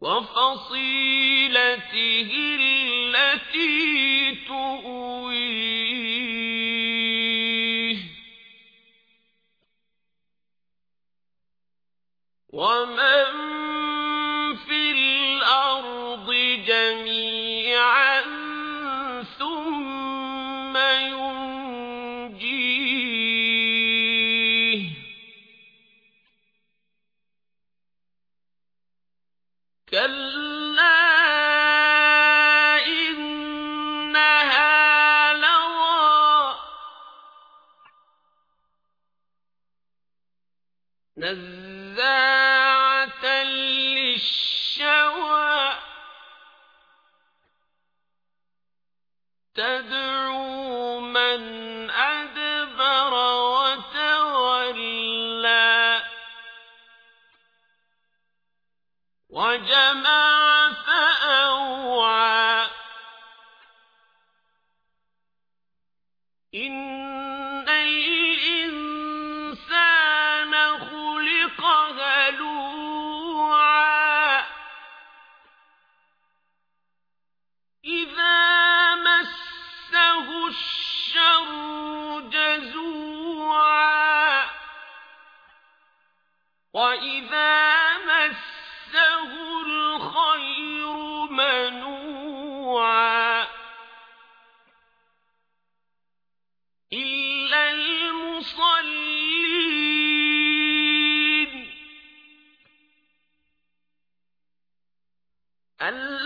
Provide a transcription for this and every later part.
وفصيلته التي تؤويه. ومن نزاعة للشوى تدعو ألا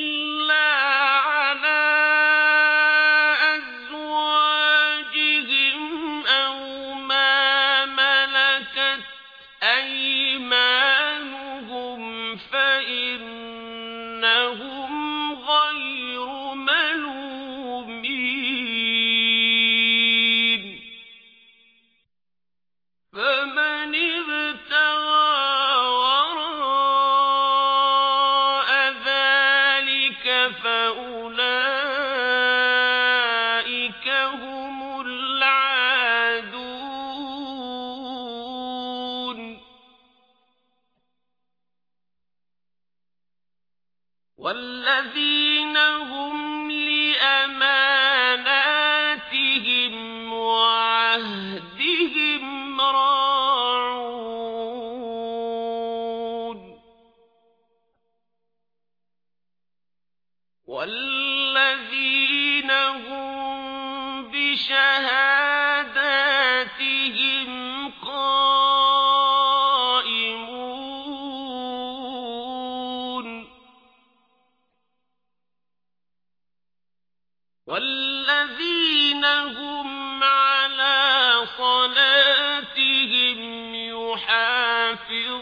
والذي ابتغى وراء ذلك فأولئك هم العادون. والذين هم على صلاتهم يحافظون